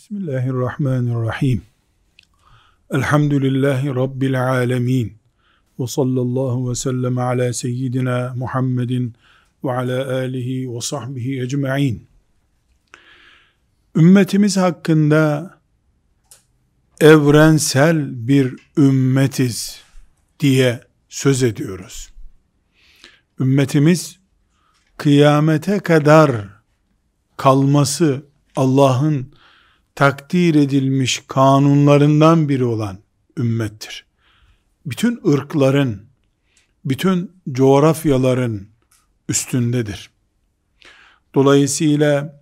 Bismillahirrahmanirrahim. Elhamdülillahi Rabbil alemin. Ve sallallahu ve sellem ala seyyidina Muhammedin ve ala alihi ve sahbihi ecma'in. Ümmetimiz hakkında evrensel bir ümmetiz diye söz ediyoruz. Ümmetimiz kıyamete kadar kalması Allah'ın takdir edilmiş kanunlarından biri olan ümmettir. Bütün ırkların, bütün coğrafyaların üstündedir. Dolayısıyla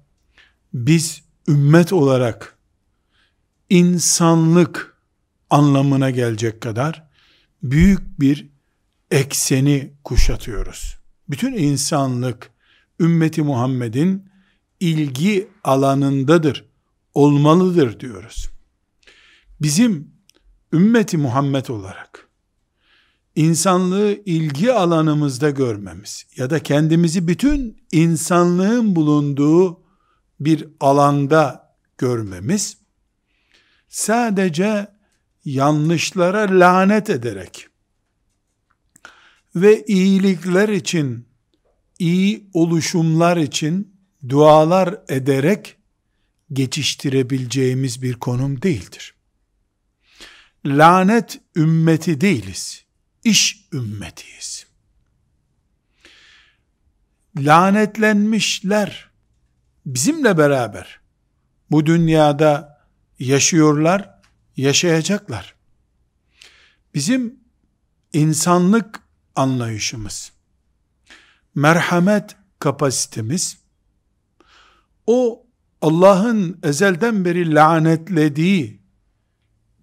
biz ümmet olarak insanlık anlamına gelecek kadar büyük bir ekseni kuşatıyoruz. Bütün insanlık ümmeti Muhammed'in ilgi alanındadır olmalıdır diyoruz. Bizim ümmeti Muhammed olarak insanlığı ilgi alanımızda görmemiz ya da kendimizi bütün insanlığın bulunduğu bir alanda görmemiz sadece yanlışlara lanet ederek ve iyilikler için iyi oluşumlar için dualar ederek geçiştirebileceğimiz bir konum değildir. Lanet ümmeti değiliz. İş ümmetiyiz. Lanetlenmişler bizimle beraber bu dünyada yaşıyorlar, yaşayacaklar. Bizim insanlık anlayışımız, merhamet kapasitemiz, o Allah'ın ezelden beri lanetlediği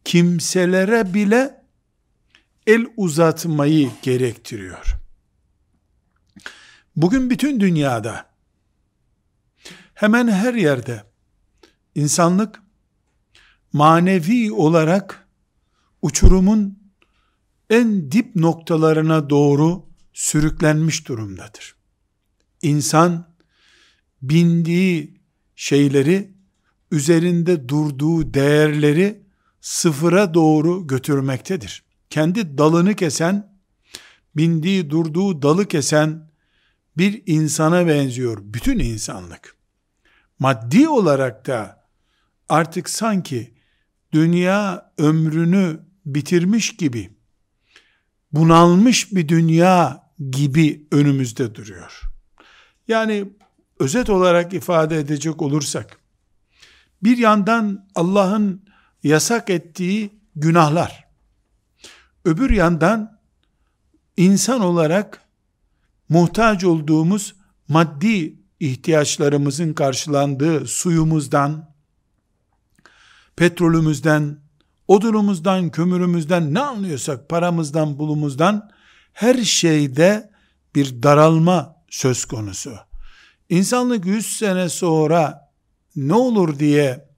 kimselere bile el uzatmayı gerektiriyor. Bugün bütün dünyada hemen her yerde insanlık manevi olarak uçurumun en dip noktalarına doğru sürüklenmiş durumdadır. İnsan bindiği şeyleri, üzerinde durduğu değerleri sıfıra doğru götürmektedir. Kendi dalını kesen, bindiği durduğu dalı kesen bir insana benziyor bütün insanlık. Maddi olarak da artık sanki dünya ömrünü bitirmiş gibi bunalmış bir dünya gibi önümüzde duruyor. Yani özet olarak ifade edecek olursak, bir yandan Allah'ın yasak ettiği günahlar, öbür yandan insan olarak muhtaç olduğumuz maddi ihtiyaçlarımızın karşılandığı suyumuzdan, petrolümüzden, odunumuzdan, kömürümüzden ne anlıyorsak paramızdan, bulumuzdan her şeyde bir daralma söz konusu. İnsanlık 100 sene sonra ne olur diye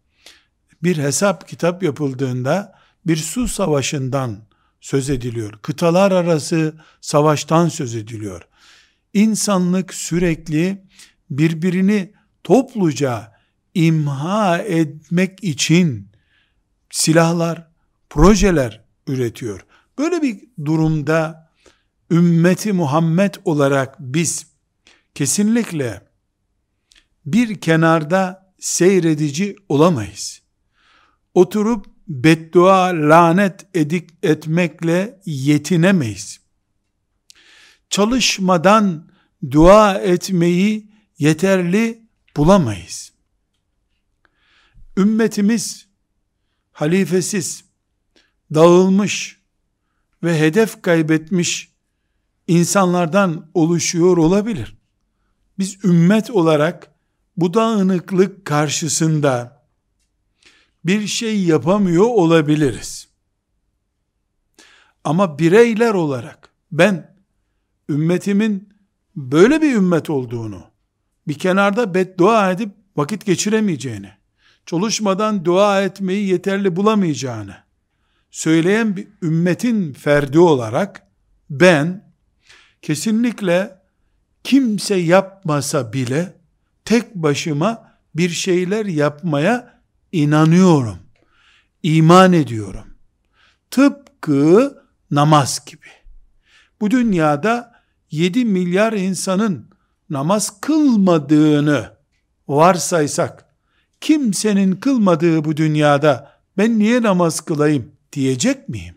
bir hesap kitap yapıldığında bir su savaşından söz ediliyor. Kıtalar arası savaştan söz ediliyor. İnsanlık sürekli birbirini topluca imha etmek için silahlar, projeler üretiyor. Böyle bir durumda ümmeti Muhammed olarak biz kesinlikle bir kenarda seyredici olamayız. Oturup beddua, lanet edik etmekle yetinemeyiz. Çalışmadan dua etmeyi yeterli bulamayız. Ümmetimiz halifesiz, dağılmış ve hedef kaybetmiş insanlardan oluşuyor olabilir. Biz ümmet olarak bu dağınıklık karşısında bir şey yapamıyor olabiliriz. Ama bireyler olarak ben ümmetimin böyle bir ümmet olduğunu, bir kenarda beddua edip vakit geçiremeyeceğini, çalışmadan dua etmeyi yeterli bulamayacağını söyleyen bir ümmetin ferdi olarak ben kesinlikle kimse yapmasa bile tek başıma bir şeyler yapmaya inanıyorum. iman ediyorum. Tıpkı namaz gibi. Bu dünyada 7 milyar insanın namaz kılmadığını varsaysak, kimsenin kılmadığı bu dünyada ben niye namaz kılayım diyecek miyim?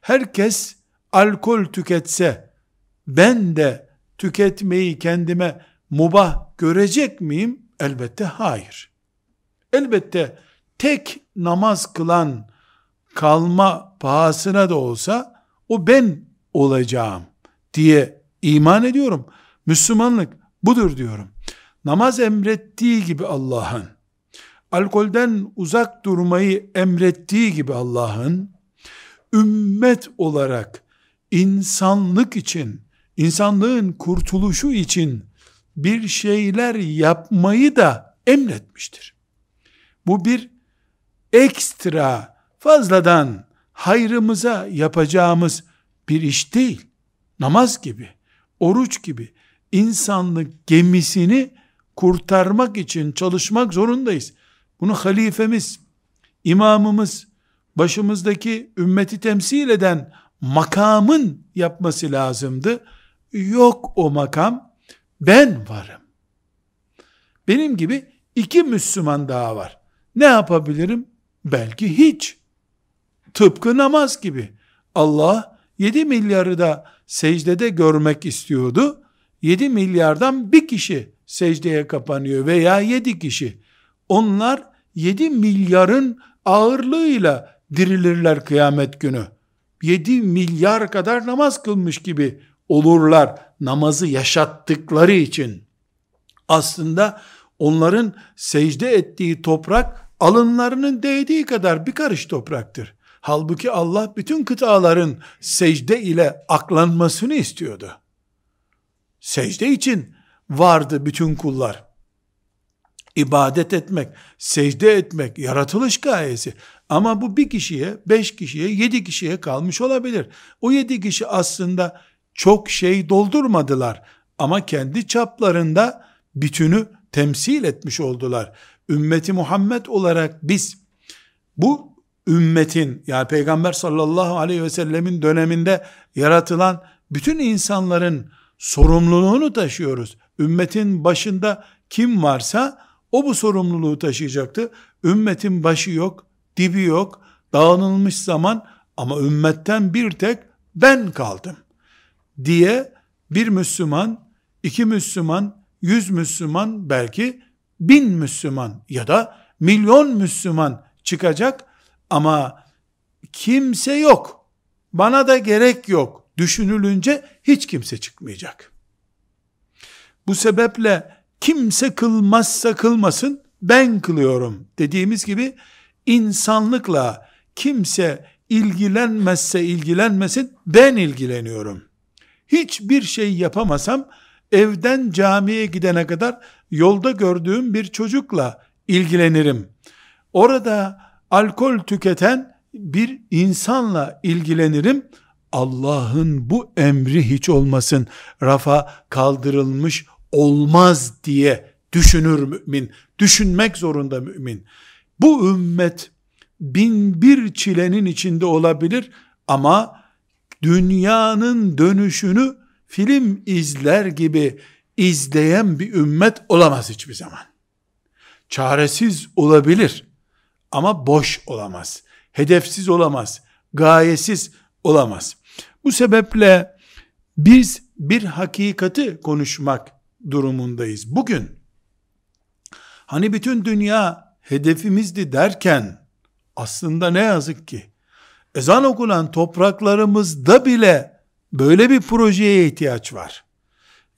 Herkes alkol tüketse, ben de tüketmeyi kendime mubah görecek miyim? Elbette hayır. Elbette tek namaz kılan kalma pahasına da olsa o ben olacağım diye iman ediyorum. Müslümanlık budur diyorum. Namaz emrettiği gibi Allah'ın, alkolden uzak durmayı emrettiği gibi Allah'ın, ümmet olarak insanlık için, insanlığın kurtuluşu için bir şeyler yapmayı da emretmiştir. Bu bir ekstra, fazladan hayrımıza yapacağımız bir iş değil. Namaz gibi, oruç gibi insanlık gemisini kurtarmak için çalışmak zorundayız. Bunu halifemiz, imamımız, başımızdaki ümmeti temsil eden makamın yapması lazımdı. Yok o makam, ben varım. Benim gibi iki Müslüman daha var. Ne yapabilirim? Belki hiç. Tıpkı namaz gibi. Allah 7 milyarı da secdede görmek istiyordu. 7 milyardan bir kişi secdeye kapanıyor veya 7 kişi. Onlar 7 milyarın ağırlığıyla dirilirler kıyamet günü. 7 milyar kadar namaz kılmış gibi olurlar namazı yaşattıkları için. Aslında onların secde ettiği toprak alınlarının değdiği kadar bir karış topraktır. Halbuki Allah bütün kıtaların secde ile aklanmasını istiyordu. Secde için vardı bütün kullar. İbadet etmek, secde etmek, yaratılış gayesi. Ama bu bir kişiye, beş kişiye, yedi kişiye kalmış olabilir. O yedi kişi aslında çok şey doldurmadılar. Ama kendi çaplarında bütünü temsil etmiş oldular. Ümmeti Muhammed olarak biz bu ümmetin yani Peygamber sallallahu aleyhi ve sellemin döneminde yaratılan bütün insanların sorumluluğunu taşıyoruz. Ümmetin başında kim varsa o bu sorumluluğu taşıyacaktı. Ümmetin başı yok, dibi yok, dağınılmış zaman ama ümmetten bir tek ben kaldım diye bir Müslüman, iki Müslüman, yüz Müslüman belki bin Müslüman ya da milyon Müslüman çıkacak ama kimse yok. Bana da gerek yok düşünülünce hiç kimse çıkmayacak. Bu sebeple kimse kılmazsa kılmasın ben kılıyorum dediğimiz gibi insanlıkla kimse ilgilenmezse ilgilenmesin ben ilgileniyorum. Hiçbir şey yapamasam evden camiye gidene kadar yolda gördüğüm bir çocukla ilgilenirim. Orada alkol tüketen bir insanla ilgilenirim. Allah'ın bu emri hiç olmasın rafa kaldırılmış olmaz diye düşünür mümin. Düşünmek zorunda mümin. Bu ümmet bin bir çilenin içinde olabilir ama dünyanın dönüşünü film izler gibi izleyen bir ümmet olamaz hiçbir zaman. Çaresiz olabilir ama boş olamaz. Hedefsiz olamaz. Gayesiz olamaz. Bu sebeple biz bir hakikati konuşmak durumundayız. Bugün hani bütün dünya hedefimizdi derken aslında ne yazık ki ezan okunan topraklarımızda bile böyle bir projeye ihtiyaç var.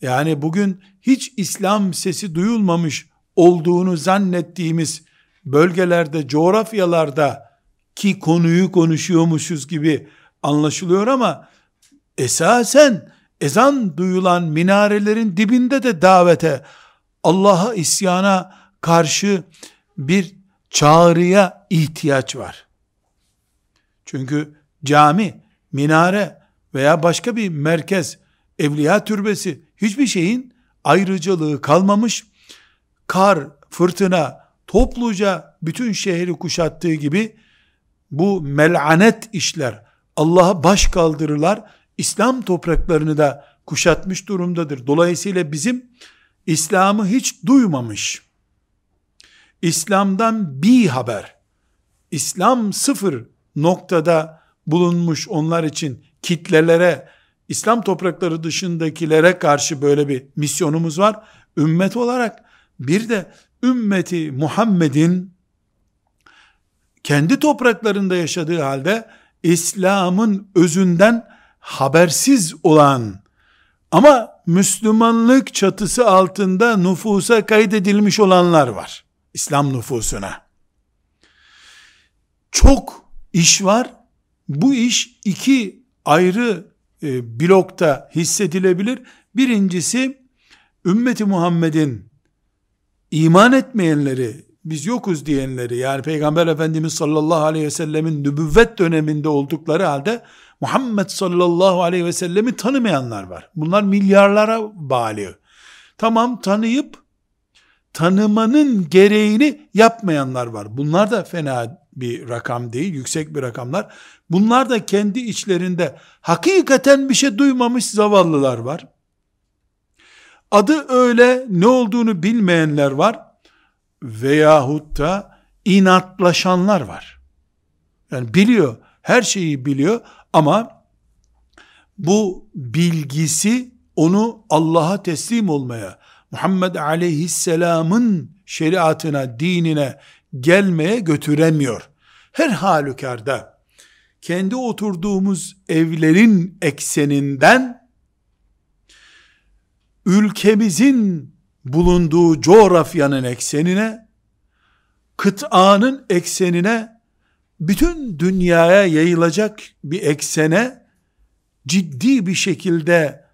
Yani bugün hiç İslam sesi duyulmamış olduğunu zannettiğimiz bölgelerde, coğrafyalarda ki konuyu konuşuyormuşuz gibi anlaşılıyor ama esasen ezan duyulan minarelerin dibinde de davete, Allah'a isyana karşı bir çağrıya ihtiyaç var. Çünkü cami, minare veya başka bir merkez, evliya türbesi hiçbir şeyin ayrıcalığı kalmamış. Kar, fırtına, topluca bütün şehri kuşattığı gibi bu melanet işler Allah'a baş kaldırırlar. İslam topraklarını da kuşatmış durumdadır. Dolayısıyla bizim İslam'ı hiç duymamış, İslam'dan bir haber, İslam sıfır noktada bulunmuş onlar için kitlelere, İslam toprakları dışındakilere karşı böyle bir misyonumuz var. Ümmet olarak bir de ümmeti Muhammed'in kendi topraklarında yaşadığı halde İslam'ın özünden habersiz olan ama Müslümanlık çatısı altında nüfusa kaydedilmiş olanlar var. İslam nüfusuna. Çok iş var. Bu iş iki ayrı e, blokta hissedilebilir. Birincisi ümmeti Muhammed'in iman etmeyenleri, biz yokuz diyenleri yani Peygamber Efendimiz sallallahu aleyhi ve sellemin nübüvvet döneminde oldukları halde Muhammed sallallahu aleyhi ve sellemi tanımayanlar var. Bunlar milyarlara bağlı. Tamam tanıyıp tanımanın gereğini yapmayanlar var. Bunlar da fena bir rakam değil, yüksek bir rakamlar. Bunlar da kendi içlerinde hakikaten bir şey duymamış zavallılar var. Adı öyle ne olduğunu bilmeyenler var veyahut da inatlaşanlar var. Yani biliyor, her şeyi biliyor ama bu bilgisi onu Allah'a teslim olmaya, Muhammed aleyhisselamın şeriatına, dinine gelmeye götüremiyor. Her halükarda kendi oturduğumuz evlerin ekseninden ülkemizin bulunduğu coğrafyanın eksenine, kıtanın eksenine, bütün dünyaya yayılacak bir eksene ciddi bir şekilde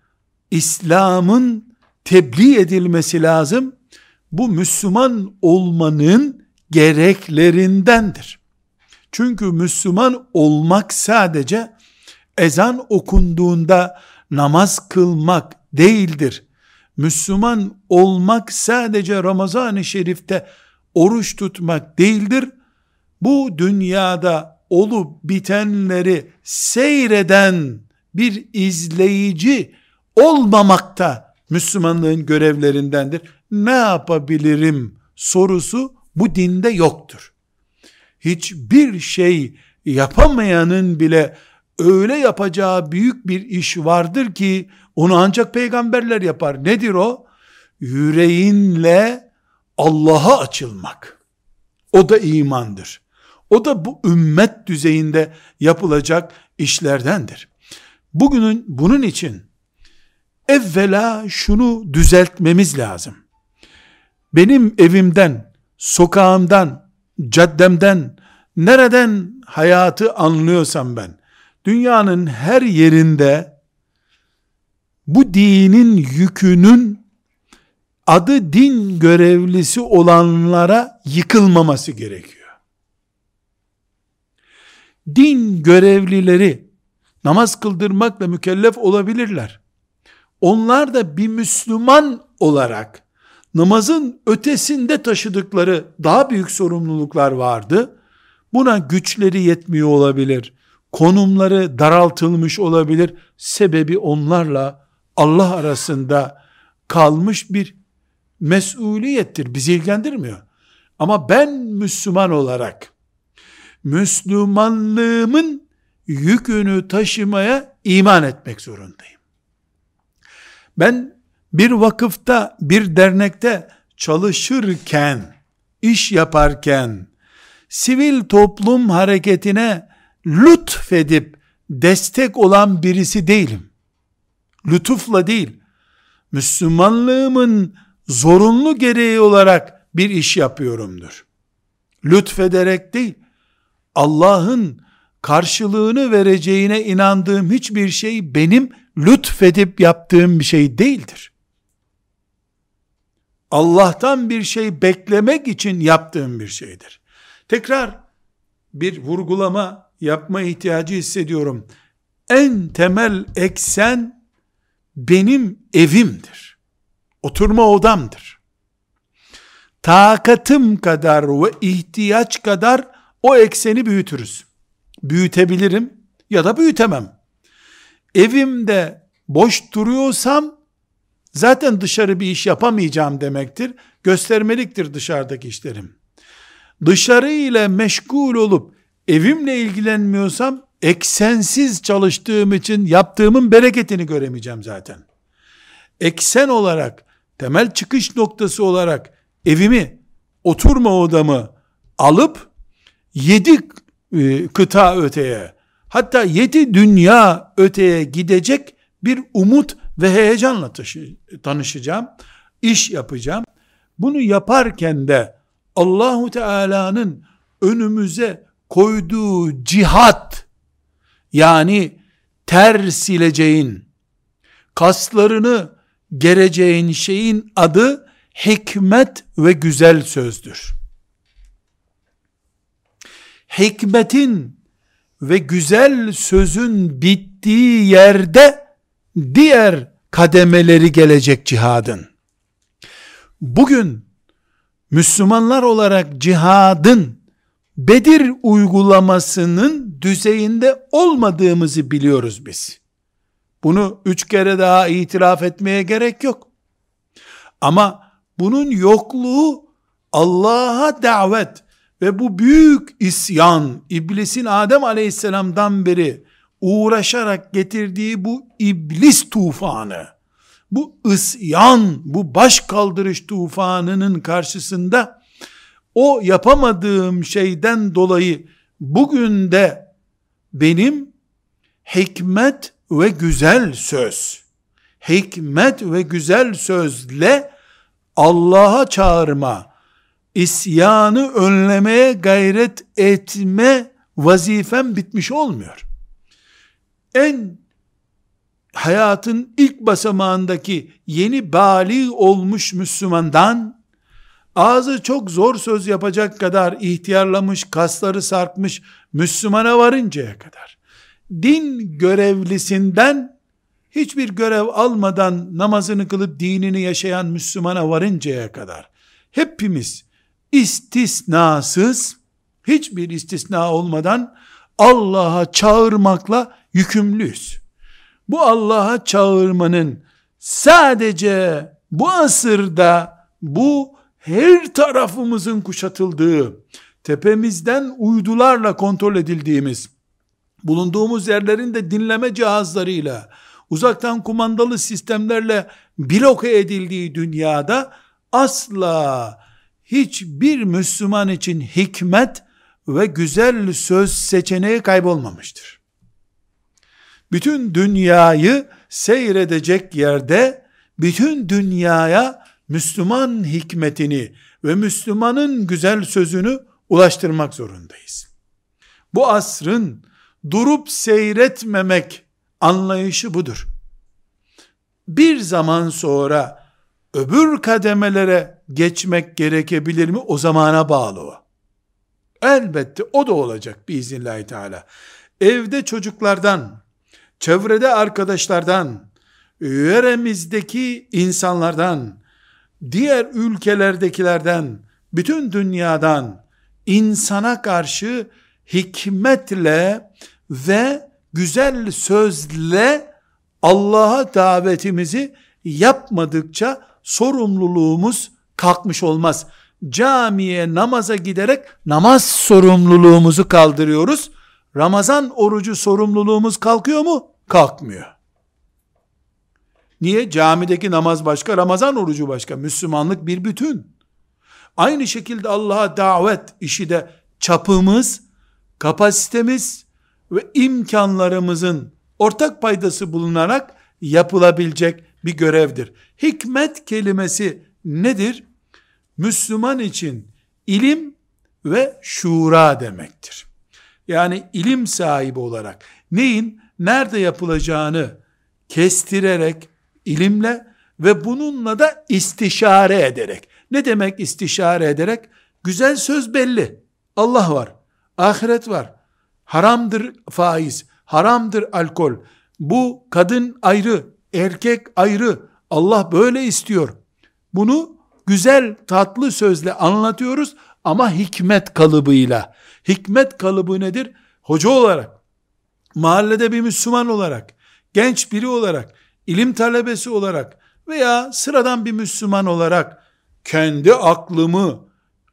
İslam'ın tebliğ edilmesi lazım. Bu Müslüman olmanın gereklerindendir. Çünkü Müslüman olmak sadece ezan okunduğunda namaz kılmak değildir. Müslüman olmak sadece Ramazan-ı Şerif'te oruç tutmak değildir. Bu dünyada olup bitenleri seyreden bir izleyici olmamakta Müslümanlığın görevlerindendir. Ne yapabilirim sorusu bu dinde yoktur. Hiçbir şey yapamayanın bile öyle yapacağı büyük bir iş vardır ki onu ancak peygamberler yapar. Nedir o? Yüreğinle Allah'a açılmak. O da imandır. O da bu ümmet düzeyinde yapılacak işlerdendir. Bugünün bunun için evvela şunu düzeltmemiz lazım. Benim evimden, sokağımdan, caddemden, nereden hayatı anlıyorsam ben, dünyanın her yerinde bu dinin yükünün adı din görevlisi olanlara yıkılmaması gerekiyor. Din görevlileri namaz kıldırmakla mükellef olabilirler. Onlar da bir Müslüman olarak namazın ötesinde taşıdıkları daha büyük sorumluluklar vardı. Buna güçleri yetmiyor olabilir. Konumları daraltılmış olabilir. Sebebi onlarla Allah arasında kalmış bir mesuliyettir. Bizi ilgilendirmiyor. Ama ben Müslüman olarak Müslümanlığımın yükünü taşımaya iman etmek zorundayım. Ben bir vakıfta, bir dernekte çalışırken, iş yaparken, sivil toplum hareketine lütfedip destek olan birisi değilim. Lütufla değil, Müslümanlığımın zorunlu gereği olarak bir iş yapıyorumdur. Lütfederek değil, Allah'ın karşılığını vereceğine inandığım hiçbir şey benim lütfedip yaptığım bir şey değildir. Allah'tan bir şey beklemek için yaptığım bir şeydir. Tekrar bir vurgulama yapma ihtiyacı hissediyorum. En temel eksen benim evimdir. Oturma odamdır. takatım kadar ve ihtiyaç kadar o ekseni büyütürüz. Büyütebilirim ya da büyütemem. Evimde boş duruyorsam zaten dışarı bir iş yapamayacağım demektir. Göstermeliktir dışarıdaki işlerim. Dışarı ile meşgul olup evimle ilgilenmiyorsam eksensiz çalıştığım için yaptığımın bereketini göremeyeceğim zaten. Eksen olarak, temel çıkış noktası olarak evimi, oturma odamı alıp yedi e, kıta öteye, hatta yedi dünya öteye gidecek bir umut ve heyecanla taşı, tanışacağım, iş yapacağım. Bunu yaparken de Allahu Teala'nın önümüze koyduğu cihat yani ter sileceğin, kaslarını gereceğin şeyin adı hikmet ve güzel sözdür. Hikmetin ve güzel sözün bittiği yerde diğer kademeleri gelecek cihadın. Bugün Müslümanlar olarak cihadın Bedir uygulamasının düzeyinde olmadığımızı biliyoruz biz. Bunu üç kere daha itiraf etmeye gerek yok. Ama bunun yokluğu Allah'a davet ve bu büyük isyan, iblisin Adem aleyhisselamdan beri uğraşarak getirdiği bu iblis tufanı, bu isyan, bu baş kaldırış tufanının karşısında o yapamadığım şeyden dolayı bugün de benim hikmet ve güzel söz, hikmet ve güzel sözle Allah'a çağırma, isyanı önlemeye gayret etme vazifem bitmiş olmuyor. En hayatın ilk basamağındaki yeni bali olmuş Müslümandan ağzı çok zor söz yapacak kadar ihtiyarlamış, kasları sarkmış Müslümana varıncaya kadar din görevlisinden hiçbir görev almadan namazını kılıp dinini yaşayan Müslümana varıncaya kadar hepimiz istisnasız hiçbir istisna olmadan Allah'a çağırmakla yükümlüyüz. Bu Allah'a çağırmanın sadece bu asırda bu her tarafımızın kuşatıldığı, tepemizden uydularla kontrol edildiğimiz, bulunduğumuz yerlerin de dinleme cihazlarıyla, uzaktan kumandalı sistemlerle bloke edildiği dünyada asla hiçbir Müslüman için hikmet ve güzel söz seçeneği kaybolmamıştır. Bütün dünyayı seyredecek yerde bütün dünyaya Müslüman hikmetini ve Müslümanın güzel sözünü ulaştırmak zorundayız. Bu asrın durup seyretmemek anlayışı budur. Bir zaman sonra öbür kademelere geçmek gerekebilir mi? O zamana bağlı o. Elbette o da olacak biiznillahü teala. Evde çocuklardan, çevrede arkadaşlardan, yöremizdeki insanlardan, diğer ülkelerdekilerden, bütün dünyadan insana karşı hikmetle ve güzel sözle Allah'a davetimizi yapmadıkça sorumluluğumuz kalkmış olmaz. Camiye namaza giderek namaz sorumluluğumuzu kaldırıyoruz. Ramazan orucu sorumluluğumuz kalkıyor mu? Kalkmıyor. Niye? Camideki namaz başka, Ramazan orucu başka. Müslümanlık bir bütün. Aynı şekilde Allah'a davet işi de çapımız, kapasitemiz ve imkanlarımızın ortak paydası bulunarak yapılabilecek bir görevdir. Hikmet kelimesi nedir? Müslüman için ilim ve şura demektir. Yani ilim sahibi olarak neyin nerede yapılacağını kestirerek ilimle ve bununla da istişare ederek. Ne demek istişare ederek? Güzel söz belli. Allah var. Ahiret var. Haramdır faiz. Haramdır alkol. Bu kadın ayrı, erkek ayrı. Allah böyle istiyor. Bunu güzel tatlı sözle anlatıyoruz ama hikmet kalıbıyla. Hikmet kalıbı nedir? Hoca olarak, mahallede bir Müslüman olarak, genç biri olarak, ilim talebesi olarak veya sıradan bir Müslüman olarak kendi aklımı,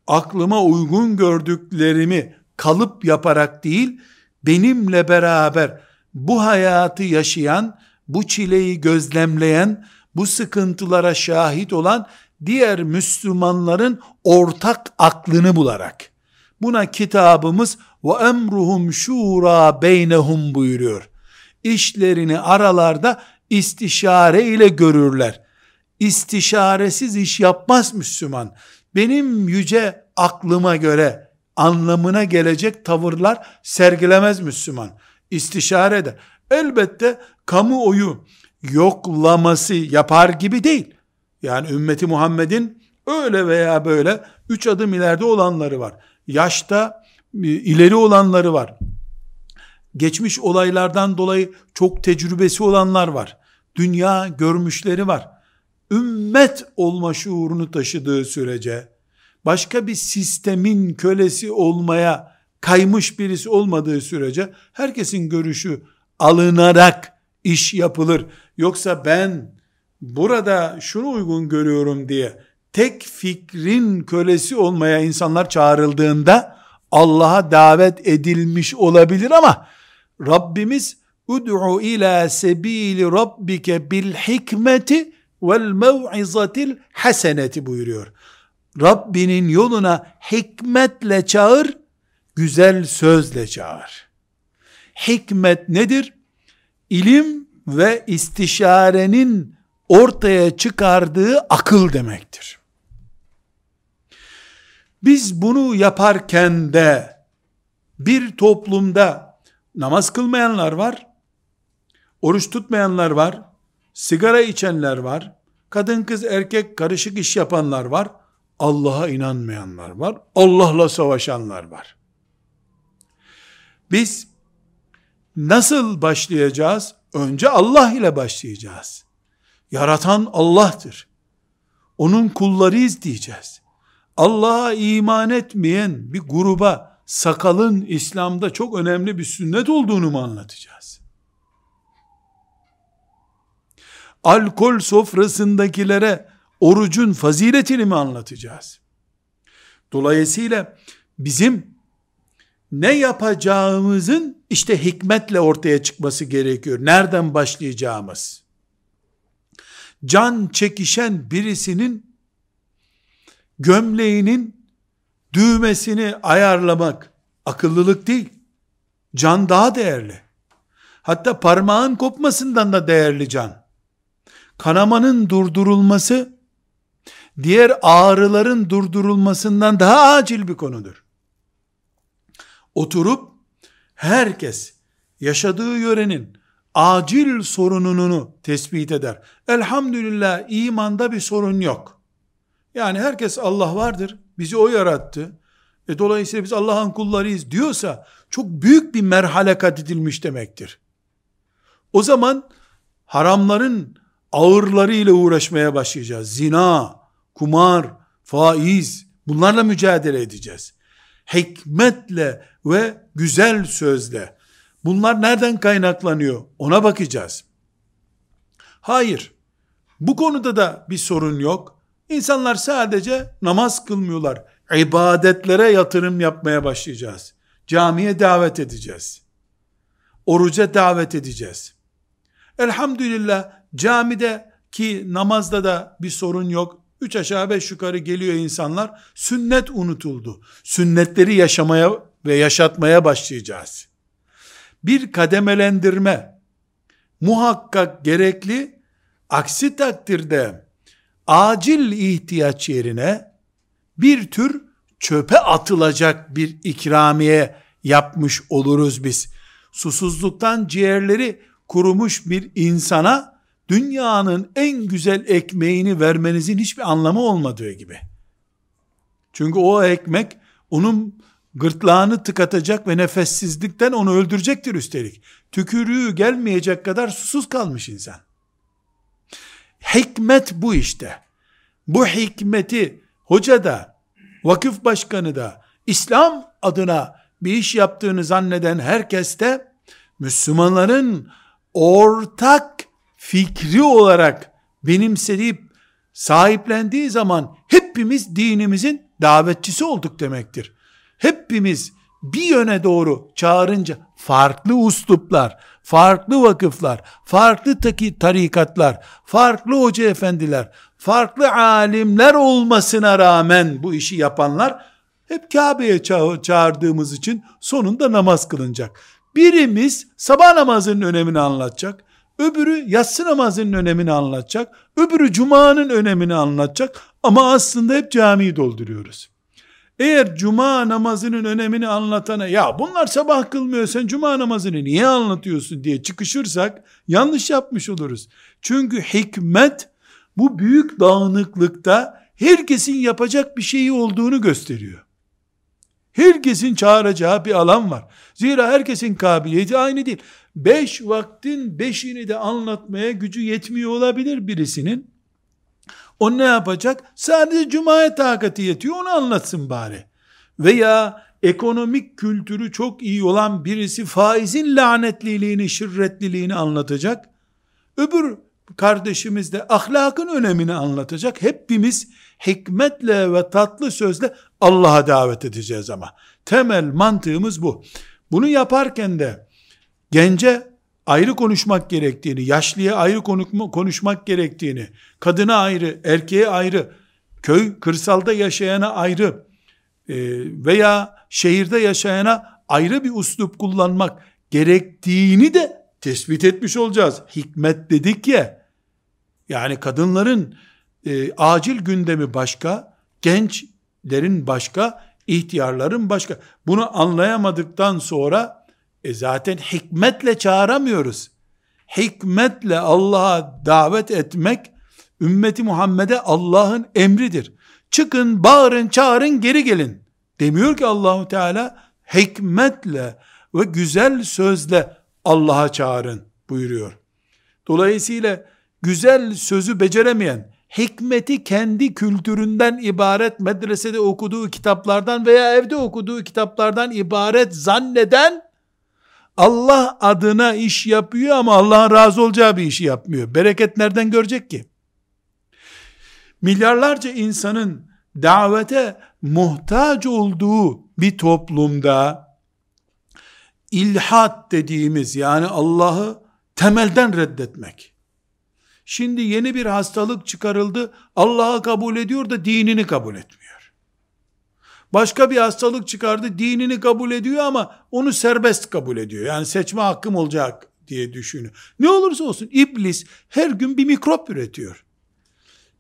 aklıma uygun gördüklerimi kalıp yaparak değil, benimle beraber bu hayatı yaşayan, bu çileyi gözlemleyen, bu sıkıntılara şahit olan diğer Müslümanların ortak aklını bularak. Buna kitabımız ve emruhum şura beynehum buyuruyor. İşlerini aralarda istişare ile görürler. İstişaresiz iş yapmaz Müslüman. Benim yüce aklıma göre anlamına gelecek tavırlar sergilemez Müslüman. İstişare eder. Elbette kamuoyu yoklaması yapar gibi değil. Yani ümmeti Muhammed'in öyle veya böyle üç adım ileride olanları var. Yaşta e, ileri olanları var. Geçmiş olaylardan dolayı çok tecrübesi olanlar var. Dünya görmüşleri var. Ümmet olma şuurunu taşıdığı sürece başka bir sistemin kölesi olmaya kaymış birisi olmadığı sürece herkesin görüşü alınarak iş yapılır. Yoksa ben burada şunu uygun görüyorum diye tek fikrin kölesi olmaya insanlar çağrıldığında Allah'a davet edilmiş olabilir ama Rabbimiz ud'u ila sebili rabbike bil hikmeti vel mev'izatil haseneti buyuruyor. Rabbinin yoluna hikmetle çağır, güzel sözle çağır. Hikmet nedir? İlim ve istişarenin ortaya çıkardığı akıl demektir. Biz bunu yaparken de bir toplumda namaz kılmayanlar var, oruç tutmayanlar var, sigara içenler var, kadın kız erkek karışık iş yapanlar var, Allah'a inanmayanlar var, Allah'la savaşanlar var. Biz nasıl başlayacağız? Önce Allah ile başlayacağız. Yaratan Allah'tır. Onun kullarıyız diyeceğiz. Allah'a iman etmeyen bir gruba sakalın İslam'da çok önemli bir sünnet olduğunu mu anlatacağız? Alkol sofrasındakilere orucun faziletini mi anlatacağız? Dolayısıyla bizim ne yapacağımızın işte hikmetle ortaya çıkması gerekiyor. Nereden başlayacağımız? Can çekişen birisinin gömleğinin düğmesini ayarlamak akıllılık değil. Can daha değerli. Hatta parmağın kopmasından da değerli can. Kanamanın durdurulması diğer ağrıların durdurulmasından daha acil bir konudur. Oturup herkes yaşadığı yörenin acil sorununu tespit eder. Elhamdülillah imanda bir sorun yok. Yani herkes Allah vardır, bizi o yarattı. E dolayısıyla biz Allah'ın kullarıyız diyorsa çok büyük bir merhale kat edilmiş demektir. O zaman haramların ağırlarıyla uğraşmaya başlayacağız. Zina, kumar, faiz bunlarla mücadele edeceğiz. Hikmetle ve güzel sözle. Bunlar nereden kaynaklanıyor? Ona bakacağız. Hayır. Bu konuda da bir sorun yok. İnsanlar sadece namaz kılmıyorlar. İbadetlere yatırım yapmaya başlayacağız. Camiye davet edeceğiz. Oruca davet edeceğiz. Elhamdülillah camide ki namazda da bir sorun yok. Üç aşağı beş yukarı geliyor insanlar. Sünnet unutuldu. Sünnetleri yaşamaya ve yaşatmaya başlayacağız. Bir kademelendirme muhakkak gerekli. Aksi takdirde acil ihtiyaç yerine bir tür çöpe atılacak bir ikramiye yapmış oluruz biz. Susuzluktan ciğerleri kurumuş bir insana dünyanın en güzel ekmeğini vermenizin hiçbir anlamı olmadığı gibi. Çünkü o ekmek onun gırtlağını tıkatacak ve nefessizlikten onu öldürecektir üstelik. Tükürüğü gelmeyecek kadar susuz kalmış insan. Hikmet bu işte. bu hikmeti hoca da, vakıf başkanı da, İslam adına bir iş yaptığını zanneden herkes de Müslümanların ortak fikri olarak benimsedip sahiplendiği zaman hepimiz dinimizin davetçisi olduk demektir. Hepimiz bir yöne doğru çağırınca farklı usluplar, farklı vakıflar, farklı taki tarikatlar, farklı hoca efendiler, farklı alimler olmasına rağmen bu işi yapanlar hep Kabe'ye çağırdığımız için sonunda namaz kılınacak. Birimiz sabah namazının önemini anlatacak. Öbürü yatsı namazının önemini anlatacak. Öbürü cumanın önemini anlatacak. Ama aslında hep camiyi dolduruyoruz. Eğer cuma namazının önemini anlatana ya bunlar sabah kılmıyor sen cuma namazını niye anlatıyorsun diye çıkışırsak yanlış yapmış oluruz. Çünkü hikmet bu büyük dağınıklıkta herkesin yapacak bir şeyi olduğunu gösteriyor. Herkesin çağıracağı bir alan var. Zira herkesin kabiliyeti aynı değil. Beş vaktin beşini de anlatmaya gücü yetmiyor olabilir birisinin. O ne yapacak? Sadece cumaya takati yetiyor onu anlatsın bari. Veya ekonomik kültürü çok iyi olan birisi faizin lanetliliğini, şirretliliğini anlatacak. Öbür kardeşimiz de ahlakın önemini anlatacak. Hepimiz hikmetle ve tatlı sözle Allah'a davet edeceğiz ama. Temel mantığımız bu. Bunu yaparken de gence ayrı konuşmak gerektiğini, yaşlıya ayrı konuşmak gerektiğini, kadına ayrı, erkeğe ayrı, köy, kırsalda yaşayana ayrı e, veya şehirde yaşayana ayrı bir uslup kullanmak gerektiğini de tespit etmiş olacağız. Hikmet dedik ya, yani kadınların e, acil gündemi başka, gençlerin başka, ihtiyarların başka. Bunu anlayamadıktan sonra e zaten hikmetle çağıramıyoruz. Hikmetle Allah'a davet etmek ümmeti Muhammed'e Allah'ın emridir. Çıkın, bağırın, çağırın, geri gelin. Demiyor ki Allahu Teala hikmetle ve güzel sözle Allah'a çağırın buyuruyor. Dolayısıyla güzel sözü beceremeyen, hikmeti kendi kültüründen ibaret medresede okuduğu kitaplardan veya evde okuduğu kitaplardan ibaret zanneden Allah adına iş yapıyor ama Allah'ın razı olacağı bir işi yapmıyor. Bereket nereden görecek ki? Milyarlarca insanın davete muhtaç olduğu bir toplumda ilhat dediğimiz yani Allah'ı temelden reddetmek. Şimdi yeni bir hastalık çıkarıldı. Allah'ı kabul ediyor da dinini kabul etmiyor. Başka bir hastalık çıkardı. Dinini kabul ediyor ama onu serbest kabul ediyor. Yani seçme hakkım olacak diye düşünüyor. Ne olursa olsun iblis her gün bir mikrop üretiyor.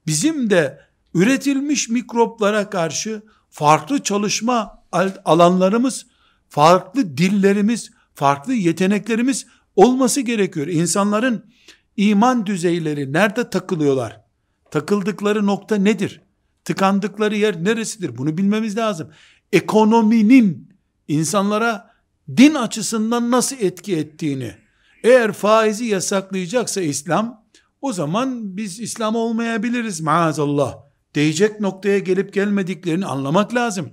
Bizim de üretilmiş mikroplara karşı farklı çalışma alanlarımız, farklı dillerimiz, farklı yeteneklerimiz olması gerekiyor. İnsanların iman düzeyleri nerede takılıyorlar? Takıldıkları nokta nedir? Tıkandıkları yer neresidir? Bunu bilmemiz lazım. Ekonominin insanlara din açısından nasıl etki ettiğini, eğer faizi yasaklayacaksa İslam, o zaman biz İslam olmayabiliriz maazallah. Diyecek noktaya gelip gelmediklerini anlamak lazım.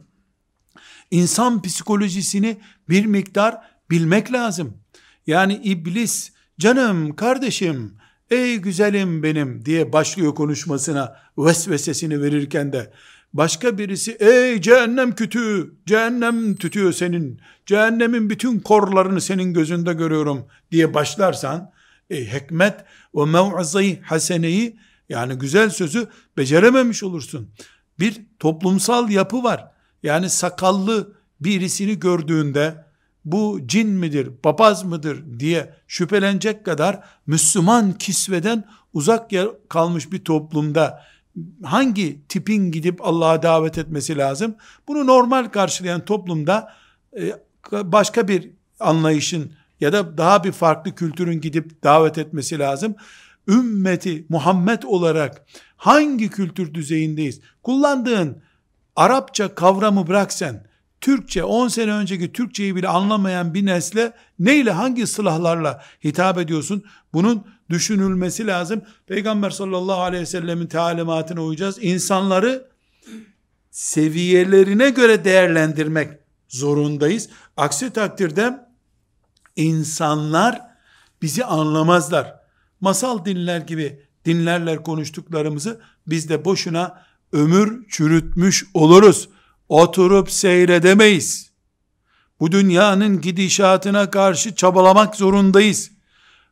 İnsan psikolojisini bir miktar bilmek lazım. Yani iblis canım kardeşim ey güzelim benim diye başlıyor konuşmasına vesvesesini verirken de başka birisi ey cehennem kütüğü cehennem tütüyor senin cehennemin bütün korlarını senin gözünde görüyorum diye başlarsan e, hikmet ve mev'azayı haseneyi yani güzel sözü becerememiş olursun. Bir toplumsal yapı var. Yani sakallı birisini gördüğünde bu cin midir, papaz mıdır diye şüphelenecek kadar Müslüman kisveden uzak yer kalmış bir toplumda hangi tipin gidip Allah'a davet etmesi lazım? Bunu normal karşılayan toplumda e, başka bir anlayışın ya da daha bir farklı kültürün gidip davet etmesi lazım. Ümmeti Muhammed olarak hangi kültür düzeyindeyiz? Kullandığın Arapça kavramı bırak sen, Türkçe 10 sene önceki Türkçeyi bile anlamayan bir nesle neyle hangi silahlarla hitap ediyorsun? Bunun düşünülmesi lazım. Peygamber sallallahu aleyhi ve sellemin talimatına uyacağız. İnsanları seviyelerine göre değerlendirmek zorundayız. Aksi takdirde insanlar bizi anlamazlar. Masal dinler gibi dinlerler konuştuklarımızı biz de boşuna ömür çürütmüş oluruz. Oturup seyredemeyiz. Bu dünyanın gidişatına karşı çabalamak zorundayız.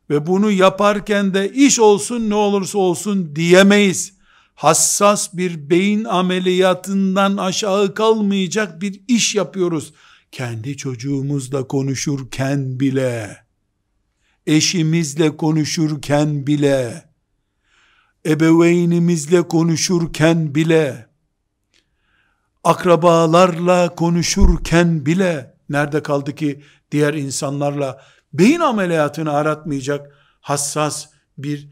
Ve bunu yaparken de iş olsun ne olursa olsun diyemeyiz. Hassas bir beyin ameliyatından aşağı kalmayacak bir iş yapıyoruz. Kendi çocuğumuzla konuşurken bile, eşimizle konuşurken bile, ebeveynimizle konuşurken bile, akrabalarla konuşurken bile, nerede kaldı ki diğer insanlarla beyin ameliyatını aratmayacak hassas bir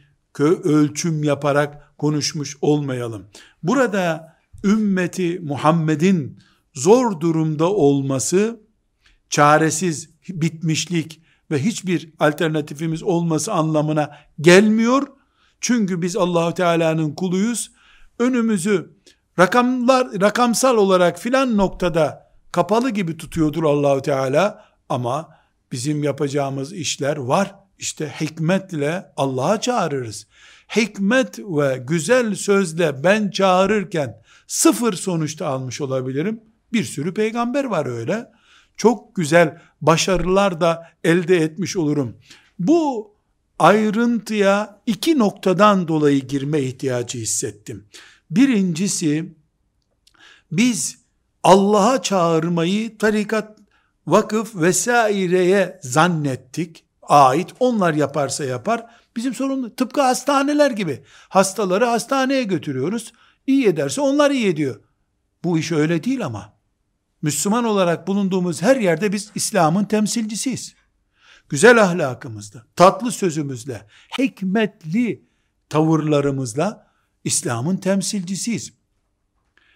ölçüm yaparak konuşmuş olmayalım. Burada ümmeti Muhammed'in zor durumda olması, çaresiz bitmişlik ve hiçbir alternatifimiz olması anlamına gelmiyor. Çünkü biz Allahu Teala'nın kuluyuz. Önümüzü rakamlar rakamsal olarak filan noktada kapalı gibi tutuyordur Allahu Teala ama bizim yapacağımız işler var. İşte hikmetle Allah'a çağırırız. Hikmet ve güzel sözle ben çağırırken sıfır sonuçta almış olabilirim. Bir sürü peygamber var öyle. Çok güzel başarılar da elde etmiş olurum. Bu ayrıntıya iki noktadan dolayı girme ihtiyacı hissettim. Birincisi biz Allah'a çağırmayı tarikat, vakıf vesaireye zannettik. Ait onlar yaparsa yapar. Bizim sorumlu tıpkı hastaneler gibi. Hastaları hastaneye götürüyoruz. İyi ederse onlar iyi ediyor. Bu iş öyle değil ama. Müslüman olarak bulunduğumuz her yerde biz İslam'ın temsilcisiyiz. Güzel ahlakımızla, tatlı sözümüzle, hikmetli tavırlarımızla İslam'ın temsilcisiyiz.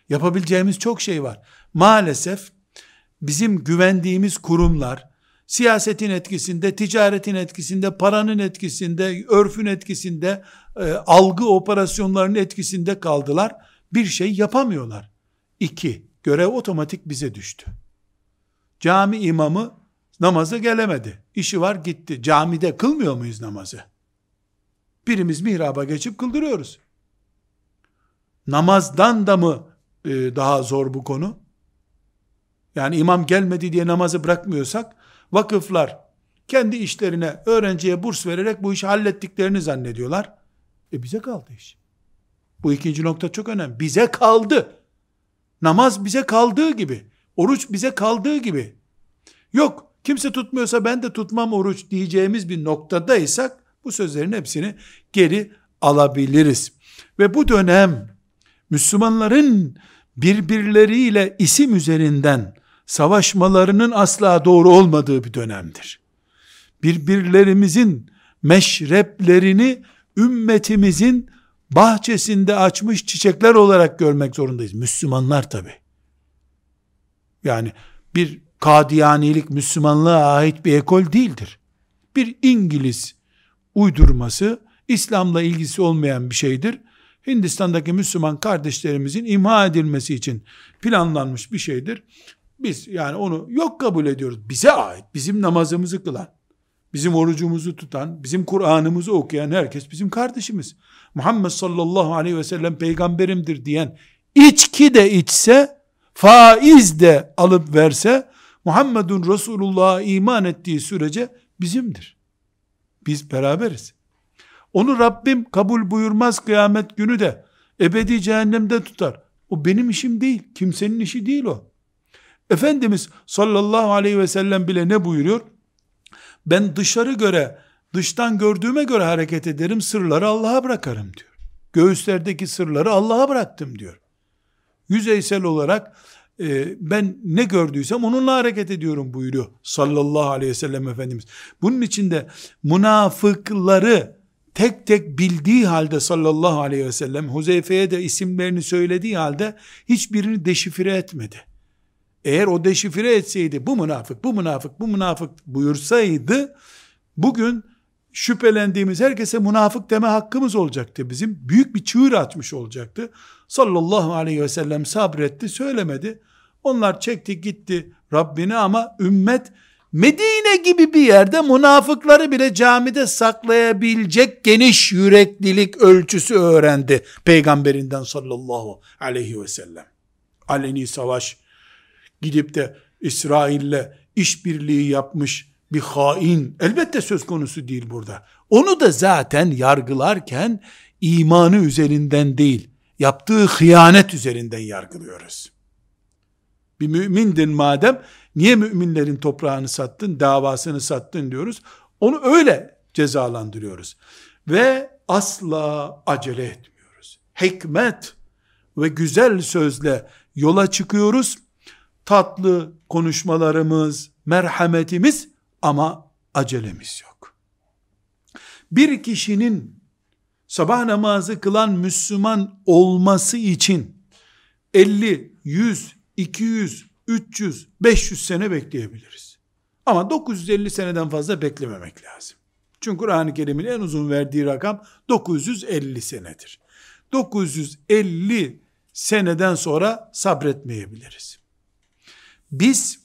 Yapabileceğimiz çok şey var. Maalesef bizim güvendiğimiz kurumlar, siyasetin etkisinde, ticaretin etkisinde, paranın etkisinde, örfün etkisinde, e, algı operasyonlarının etkisinde kaldılar. Bir şey yapamıyorlar. İki, görev otomatik bize düştü. Cami imamı namaza gelemedi. İşi var gitti. Camide kılmıyor muyuz namazı? Birimiz mihraba geçip kıldırıyoruz. Namazdan da mı e, daha zor bu konu? Yani imam gelmedi diye namazı bırakmıyorsak, vakıflar kendi işlerine öğrenciye burs vererek bu işi hallettiklerini zannediyorlar. E bize kaldı iş. Bu ikinci nokta çok önemli. Bize kaldı. Namaz bize kaldığı gibi. Oruç bize kaldığı gibi. Yok kimse tutmuyorsa ben de tutmam oruç diyeceğimiz bir noktadaysak bu sözlerin hepsini geri alabiliriz. Ve bu dönem Müslümanların birbirleriyle isim üzerinden savaşmalarının asla doğru olmadığı bir dönemdir. Birbirlerimizin meşreplerini ümmetimizin bahçesinde açmış çiçekler olarak görmek zorundayız. Müslümanlar tabi. Yani bir kadiyanilik Müslümanlığa ait bir ekol değildir. Bir İngiliz uydurması İslam'la ilgisi olmayan bir şeydir. Hindistan'daki Müslüman kardeşlerimizin imha edilmesi için planlanmış bir şeydir. Biz yani onu yok kabul ediyoruz. Bize ait, bizim namazımızı kılan, bizim orucumuzu tutan, bizim Kur'an'ımızı okuyan herkes bizim kardeşimiz. Muhammed sallallahu aleyhi ve sellem peygamberimdir diyen içki de içse, faiz de alıp verse, Muhammedun Resulullah'a iman ettiği sürece bizimdir. Biz beraberiz. Onu Rabbim kabul buyurmaz kıyamet günü de ebedi cehennemde tutar. O benim işim değil. Kimsenin işi değil o. Efendimiz sallallahu aleyhi ve sellem bile ne buyuruyor? Ben dışarı göre, dıştan gördüğüme göre hareket ederim, sırları Allah'a bırakarım diyor. Göğüslerdeki sırları Allah'a bıraktım diyor. Yüzeysel olarak e, ben ne gördüysem onunla hareket ediyorum buyuruyor sallallahu aleyhi ve sellem Efendimiz. Bunun içinde münafıkları tek tek bildiği halde sallallahu aleyhi ve sellem Huzeyfe'ye de isimlerini söylediği halde hiçbirini deşifre etmedi. eğer o deşifre etseydi bu münafık, bu münafık, bu münafık buyursaydı bugün şüphelendiğimiz herkese münafık deme hakkımız olacaktı bizim. Büyük bir çığır açmış olacaktı. Sallallahu aleyhi ve sellem sabretti, söylemedi. Onlar çekti gitti Rabbini ama ümmet Medine gibi bir yerde münafıkları bile camide saklayabilecek geniş yüreklilik ölçüsü öğrendi peygamberinden sallallahu aleyhi ve sellem. Aleni savaş gidip de İsrail'le işbirliği yapmış bir hain elbette söz konusu değil burada. Onu da zaten yargılarken imanı üzerinden değil, yaptığı hıyanet üzerinden yargılıyoruz. Bir mümindin madem niye müminlerin toprağını sattın, davasını sattın diyoruz. Onu öyle cezalandırıyoruz. Ve asla acele etmiyoruz. Hikmet ve güzel sözle yola çıkıyoruz. Tatlı konuşmalarımız, merhametimiz ama acelemiz yok. Bir kişinin sabah namazı kılan Müslüman olması için 50, 100, 200, 300, 500 sene bekleyebiliriz. Ama 950 seneden fazla beklememek lazım. Çünkü Kur'an-ı Kerim'in en uzun verdiği rakam 950 senedir. 950 seneden sonra sabretmeyebiliriz. Biz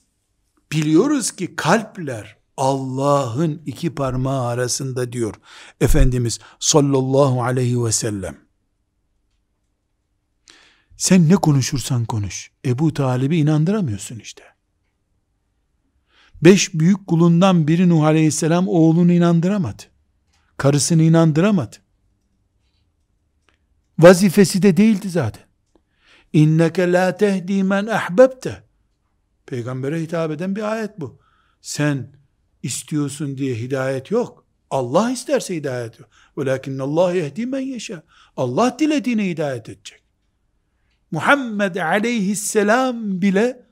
biliyoruz ki kalpler Allah'ın iki parmağı arasında diyor Efendimiz sallallahu aleyhi ve sellem. Sen ne konuşursan konuş. Ebu Talib'i inandıramıyorsun işte. Beş büyük kulundan biri Nuh Aleyhisselam oğlunu inandıramadı. Karısını inandıramadı. Vazifesi de değildi zaten. İnneke la tehdi men ahbebte. Peygambere hitap eden bir ayet bu. Sen istiyorsun diye hidayet yok. Allah isterse hidayet yok. Velakin Allah yehdi men yeşâ. Allah dilediğine hidayet edecek. Muhammed aleyhisselam bile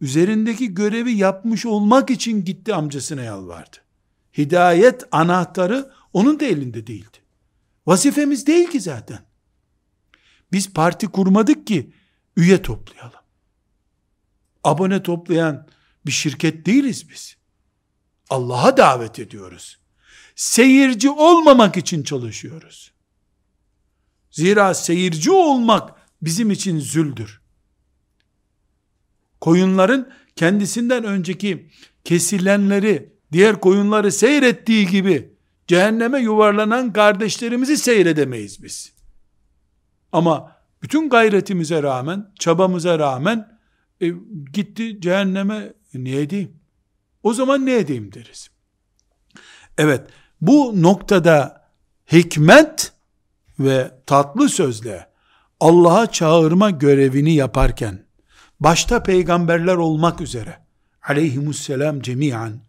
üzerindeki görevi yapmış olmak için gitti amcasına yalvardı. Hidayet anahtarı onun da elinde değildi. Vazifemiz değil ki zaten. Biz parti kurmadık ki üye toplayalım. Abone toplayan bir şirket değiliz biz. Allah'a davet ediyoruz. Seyirci olmamak için çalışıyoruz. Zira seyirci olmak bizim için züldür. Koyunların kendisinden önceki kesilenleri, diğer koyunları seyrettiği gibi cehenneme yuvarlanan kardeşlerimizi seyredemeyiz biz. Ama bütün gayretimize rağmen, çabamıza rağmen e, gitti cehenneme niye edeyim? O zaman ne edeyim deriz. Evet, bu noktada hikmet ve tatlı sözle Allah'a çağırma görevini yaparken, başta peygamberler olmak üzere, aleyhimusselam cemiyen,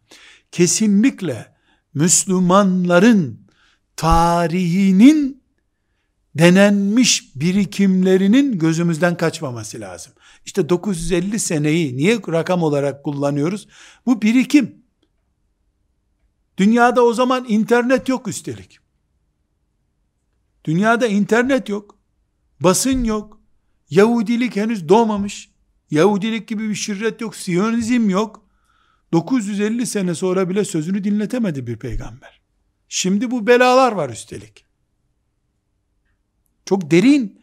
kesinlikle Müslümanların tarihinin denenmiş birikimlerinin gözümüzden kaçmaması lazım. İşte 950 seneyi niye rakam olarak kullanıyoruz? Bu birikim. Dünyada o zaman internet yok üstelik. Dünyada internet yok. Basın yok. Yahudilik henüz doğmamış. Yahudilik gibi bir şirret yok. Siyonizm yok. 950 sene sonra bile sözünü dinletemedi bir peygamber. Şimdi bu belalar var üstelik. Çok derin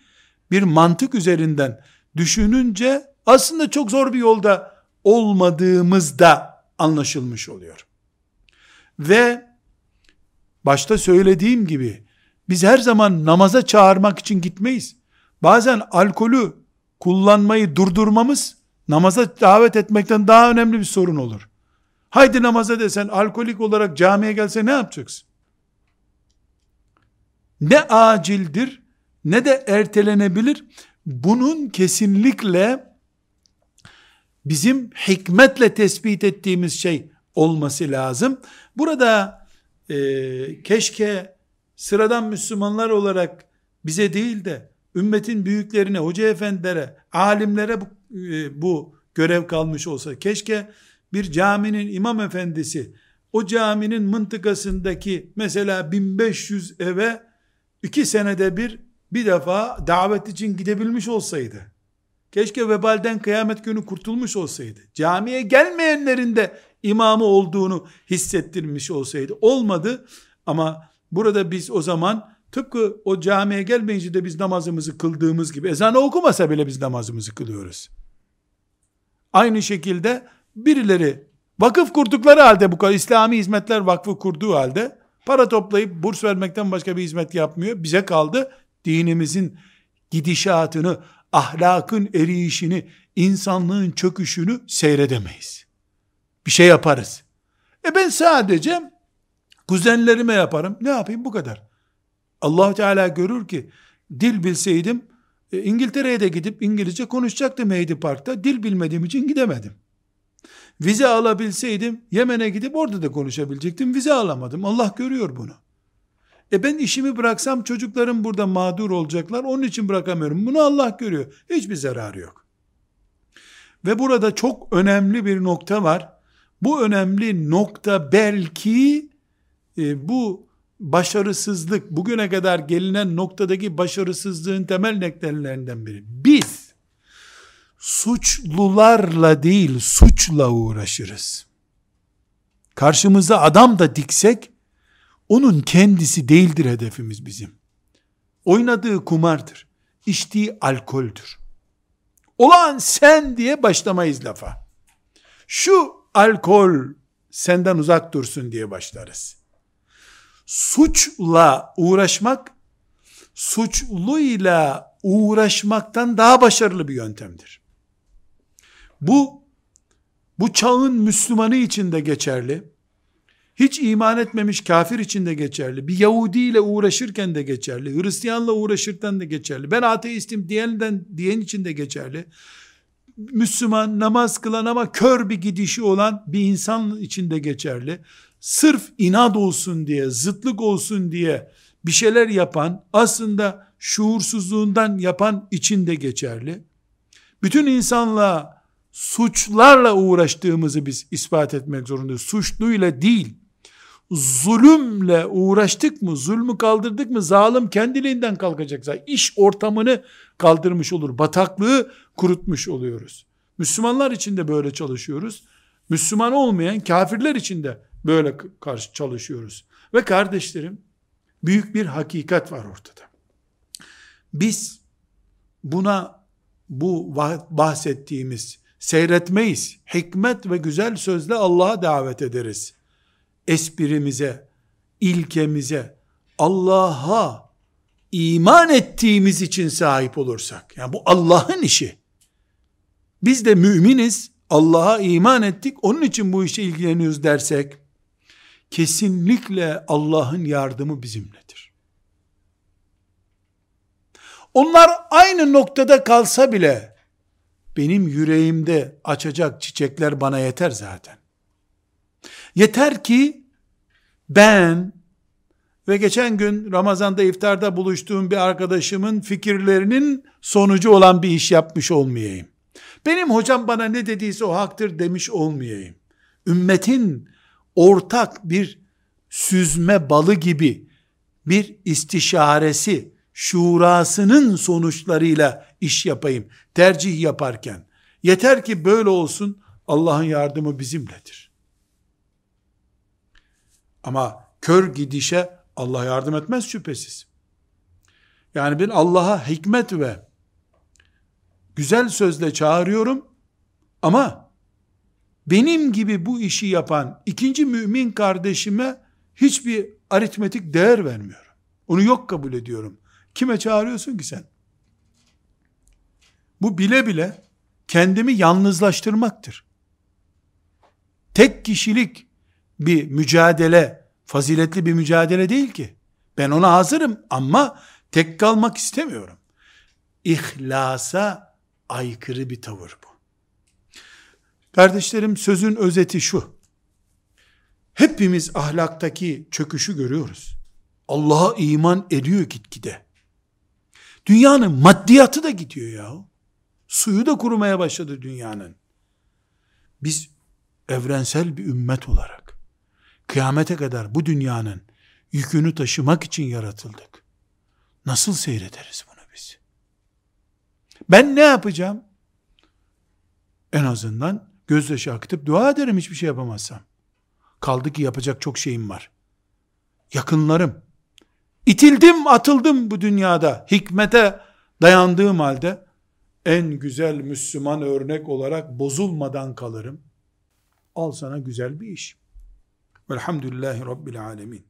bir mantık üzerinden düşününce aslında çok zor bir yolda olmadığımızda anlaşılmış oluyor. Ve başta söylediğim gibi biz her zaman namaza çağırmak için gitmeyiz. Bazen alkolü kullanmayı durdurmamız namaza davet etmekten daha önemli bir sorun olur. Haydi namaza desen alkolik olarak camiye gelse ne yapacaksın? Ne acildir ne de ertelenebilir. Bunun kesinlikle bizim hikmetle tespit ettiğimiz şey olması lazım. Burada e, keşke sıradan Müslümanlar olarak bize değil de ümmetin büyüklerine, hoca efendilere, alimlere bu, e, bu görev kalmış olsa, keşke bir caminin imam efendisi, o caminin mıntıkasındaki mesela 1500 eve iki senede bir bir defa davet için gidebilmiş olsaydı, Keşke vebalden kıyamet günü kurtulmuş olsaydı. Camiye gelmeyenlerin de imamı olduğunu hissettirmiş olsaydı. Olmadı ama burada biz o zaman tıpkı o camiye gelmeyince de biz namazımızı kıldığımız gibi ezanı okumasa bile biz namazımızı kılıyoruz. Aynı şekilde birileri vakıf kurdukları halde bu kadar İslami Hizmetler Vakfı kurduğu halde para toplayıp burs vermekten başka bir hizmet yapmıyor. Bize kaldı dinimizin gidişatını, ahlakın eriyişini, insanlığın çöküşünü seyredemeyiz. Bir şey yaparız. E ben sadece kuzenlerime yaparım. Ne yapayım bu kadar. Allah Teala görür ki dil bilseydim e, İngiltere'ye de gidip İngilizce konuşacaktım Heidi Park'ta. Dil bilmediğim için gidemedim. Vize alabilseydim Yemen'e gidip orada da konuşabilecektim. Vize alamadım. Allah görüyor bunu. E ben işimi bıraksam çocuklarım burada mağdur olacaklar. Onun için bırakamıyorum. Bunu Allah görüyor. Hiçbir zararı yok. Ve burada çok önemli bir nokta var. Bu önemli nokta belki e, bu başarısızlık, bugüne kadar gelinen noktadaki başarısızlığın temel nedenlerinden biri. Biz suçlularla değil suçla uğraşırız. Karşımıza adam da diksek onun kendisi değildir hedefimiz bizim. Oynadığı kumardır. İçtiği alkoldür. Olan sen diye başlamayız lafa. Şu alkol senden uzak dursun diye başlarız. Suçla uğraşmak, suçluyla uğraşmaktan daha başarılı bir yöntemdir. Bu, bu çağın Müslümanı için de geçerli hiç iman etmemiş kafir için de geçerli. Bir Yahudi ile uğraşırken de geçerli. Hristiyanla uğraşırken de geçerli. Ben ateistim diyenden, diyen için de geçerli. Müslüman, namaz kılan ama kör bir gidişi olan bir insan için de geçerli. Sırf inat olsun diye, zıtlık olsun diye bir şeyler yapan, aslında şuursuzluğundan yapan için de geçerli. Bütün insanla suçlarla uğraştığımızı biz ispat etmek zorundayız. Suçluyla değil zulümle uğraştık mı, zulmü kaldırdık mı, zalim kendiliğinden kalkacak zaten. İş ortamını kaldırmış olur. Bataklığı kurutmuş oluyoruz. Müslümanlar için de böyle çalışıyoruz. Müslüman olmayan kafirler için de böyle karşı çalışıyoruz. Ve kardeşlerim, büyük bir hakikat var ortada. Biz buna bu bahsettiğimiz seyretmeyiz. Hikmet ve güzel sözle Allah'a davet ederiz esprimize, ilkemize, Allah'a iman ettiğimiz için sahip olursak, yani bu Allah'ın işi. Biz de müminiz, Allah'a iman ettik, onun için bu işe ilgileniyoruz dersek, kesinlikle Allah'ın yardımı bizimledir. Onlar aynı noktada kalsa bile, benim yüreğimde açacak çiçekler bana yeter zaten. Yeter ki ben ve geçen gün Ramazan'da iftarda buluştuğum bir arkadaşımın fikirlerinin sonucu olan bir iş yapmış olmayayım. Benim hocam bana ne dediyse o haktır demiş olmayayım. Ümmetin ortak bir süzme balı gibi bir istişaresi, şurasının sonuçlarıyla iş yapayım, tercih yaparken. Yeter ki böyle olsun, Allah'ın yardımı bizimledir. Ama kör gidişe Allah yardım etmez şüphesiz. Yani ben Allah'a hikmet ve güzel sözle çağırıyorum ama benim gibi bu işi yapan ikinci mümin kardeşime hiçbir aritmetik değer vermiyorum. Onu yok kabul ediyorum. Kime çağırıyorsun ki sen? Bu bile bile kendimi yalnızlaştırmaktır. Tek kişilik bir mücadele, faziletli bir mücadele değil ki. Ben ona hazırım ama tek kalmak istemiyorum. İhlasa aykırı bir tavır bu. Kardeşlerim sözün özeti şu. Hepimiz ahlaktaki çöküşü görüyoruz. Allah'a iman ediyor gitgide. Dünyanın maddiyatı da gidiyor ya. Suyu da kurumaya başladı dünyanın. Biz evrensel bir ümmet olarak Kıyamete kadar bu dünyanın yükünü taşımak için yaratıldık. Nasıl seyrederiz bunu biz? Ben ne yapacağım? En azından gözyaşı akıtıp dua ederim hiçbir şey yapamazsam. Kaldı ki yapacak çok şeyim var. Yakınlarım. İtildim, atıldım bu dünyada. Hikmete dayandığım halde en güzel Müslüman örnek olarak bozulmadan kalırım. Al sana güzel bir iş. Velhamdülillahi Rabbil Alemin.